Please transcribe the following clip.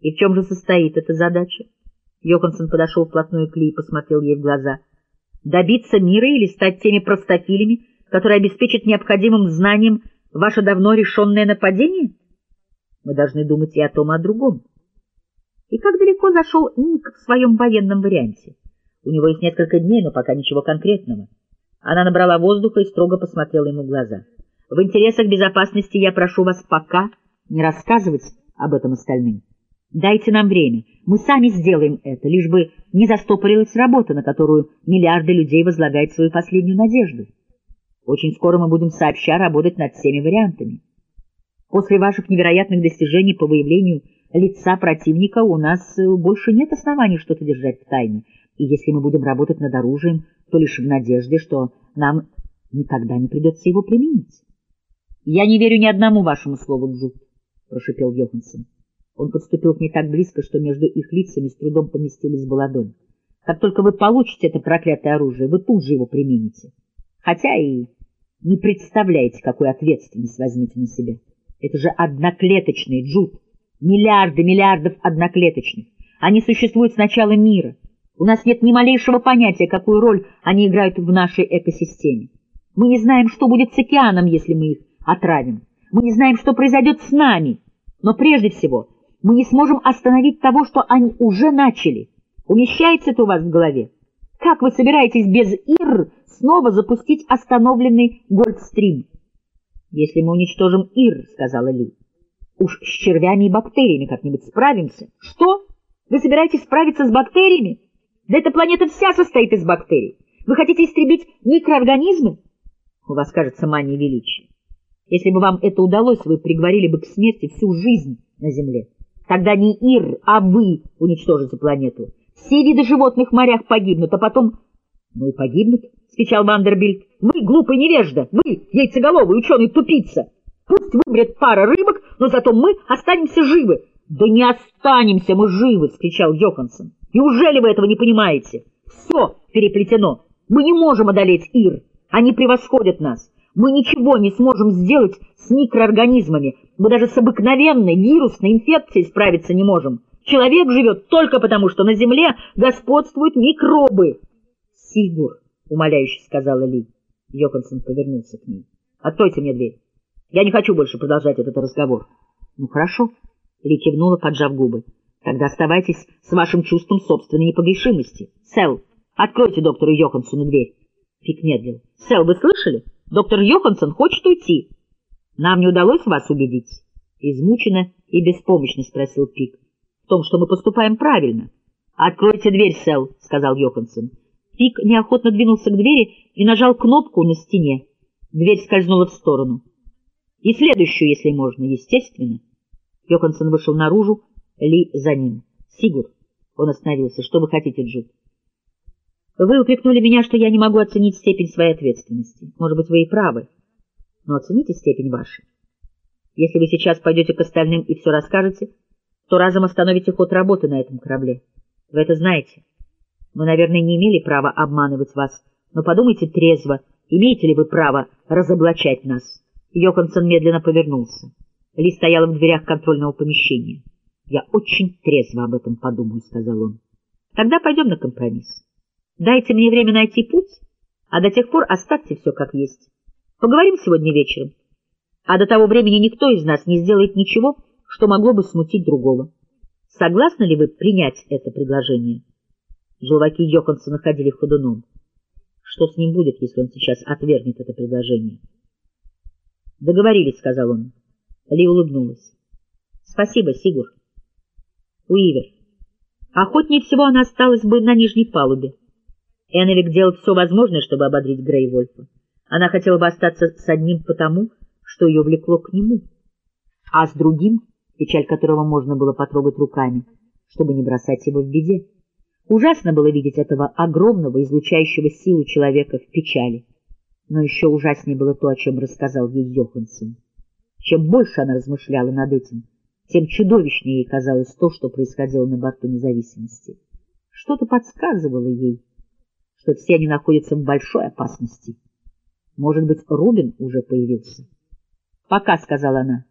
И в чем же состоит эта задача? Йоханссон подошел вплотную к Ли и посмотрел ей в глаза. Добиться мира или стать теми простофилями, которые обеспечат необходимым знанием ваше давно решенное нападение? Мы должны думать и о том, и о другом. И как далеко зашел Ник в своем военном варианте? У него есть несколько дней, но пока ничего конкретного. Она набрала воздуха и строго посмотрела ему в глаза. В интересах безопасности я прошу вас пока не рассказывать об этом остальным. Дайте нам время, мы сами сделаем это, лишь бы не застопорилась работа, на которую миллиарды людей возлагают свою последнюю надежду. Очень скоро мы будем сообща работать над всеми вариантами. После ваших невероятных достижений по выявлению лица противника у нас э, больше нет оснований что-то держать в тайне, и если мы будем работать над оружием, то лишь в надежде, что нам никогда не придется его применить. — Я не верю ни одному вашему слову, Джуд, — прошипел Йоханссон. Он подступил к ней так близко, что между их лицами с трудом поместилась бы ладонь. Как только вы получите это проклятое оружие, вы тут же его примените. Хотя и не представляете, какую ответственность возьмете на себя. Это же одноклеточный джут. Миллиарды миллиардов одноклеточных. Они существуют с начала мира. У нас нет ни малейшего понятия, какую роль они играют в нашей экосистеме. Мы не знаем, что будет с океаном, если мы их отравим. Мы не знаем, что произойдет с нами. Но прежде всего мы не сможем остановить того, что они уже начали. Умещается это у вас в голове? Как вы собираетесь без ИР снова запустить остановленный Гольдстрим? Если мы уничтожим ИР, — сказала Ли, — уж с червями и бактериями как-нибудь справимся. Что? Вы собираетесь справиться с бактериями? Да эта планета вся состоит из бактерий. Вы хотите истребить микроорганизмы? У вас, кажется, мания величия. Если бы вам это удалось, вы приговорили бы к смерти всю жизнь на Земле. Тогда не Ир, а вы уничтожите планету. Все виды животных в морях погибнут, а потом... — Ну и погибнут, — скричал Вандербильд. — Вы, глупый невежда, вы, яйцеголовый ученый-тупица. Пусть вымрет пара рыбок, но зато мы останемся живы. — Да не останемся мы живы, — скричал Йоханссон. — Неужели вы этого не понимаете? Все переплетено. Мы не можем одолеть Ир. Они превосходят нас. Мы ничего не сможем сделать с микроорганизмами. Мы даже с обыкновенной вирусной инфекцией справиться не можем. Человек живет только потому, что на Земле господствуют микробы. — Сигур, — умоляюще сказала Ли. Йоконсон повернулся к ней. — Откройте мне дверь. Я не хочу больше продолжать этот разговор. — Ну, хорошо. Ли кивнула, поджав губы. — Тогда оставайтесь с вашим чувством собственной непогрешимости. Сэл, откройте доктору Йохансону дверь. Пик медлил. — Сэл, вы слышали? — Доктор Йоханссон хочет уйти. Нам не удалось вас убедить? Измученно и беспомощно спросил Пик. В том, что мы поступаем правильно. Откройте дверь, Сэл, сказал Йоханссон. Пик неохотно двинулся к двери и нажал кнопку на стене. Дверь скользнула в сторону. И следующую, если можно, естественно. Йоханссон вышел наружу, Ли за ним. Сигур. Он остановился. Что вы хотите, Джуд? Вы упрекнули меня, что я не могу оценить степень своей ответственности. Может быть, вы и правы, но оцените степень вашей. Если вы сейчас пойдете к остальным и все расскажете, то разом остановите ход работы на этом корабле. Вы это знаете. Мы, наверное, не имели права обманывать вас, но подумайте трезво, имеете ли вы право разоблачать нас. Йоханссон медленно повернулся. Ли стояла в дверях контрольного помещения. «Я очень трезво об этом подумаю», — сказал он. «Тогда пойдем на компромисс». Дайте мне время найти путь, а до тех пор оставьте все как есть. Поговорим сегодня вечером. А до того времени никто из нас не сделает ничего, что могло бы смутить другого. Согласны ли вы принять это предложение? Желваки Йоханссона ходили ходуном. Что с ним будет, если он сейчас отвергнет это предложение? Договорились, — сказал он. Ли улыбнулась. Спасибо, Сигур. Уивер. Охотнее всего она осталась бы на нижней палубе. Эннелик делал все возможное, чтобы ободрить Грейвольфа. Она хотела бы остаться с одним потому, что ее влекло к нему, а с другим, печаль которого можно было потрогать руками, чтобы не бросать его в беде. Ужасно было видеть этого огромного, излучающего силу человека в печали. Но еще ужаснее было то, о чем рассказал ей Йоханссон. Чем больше она размышляла над этим, тем чудовищнее ей казалось то, что происходило на борту независимости. Что-то подсказывало ей, что все они находятся в большой опасности. Может быть, Рубин уже появился. — Пока, — сказала она.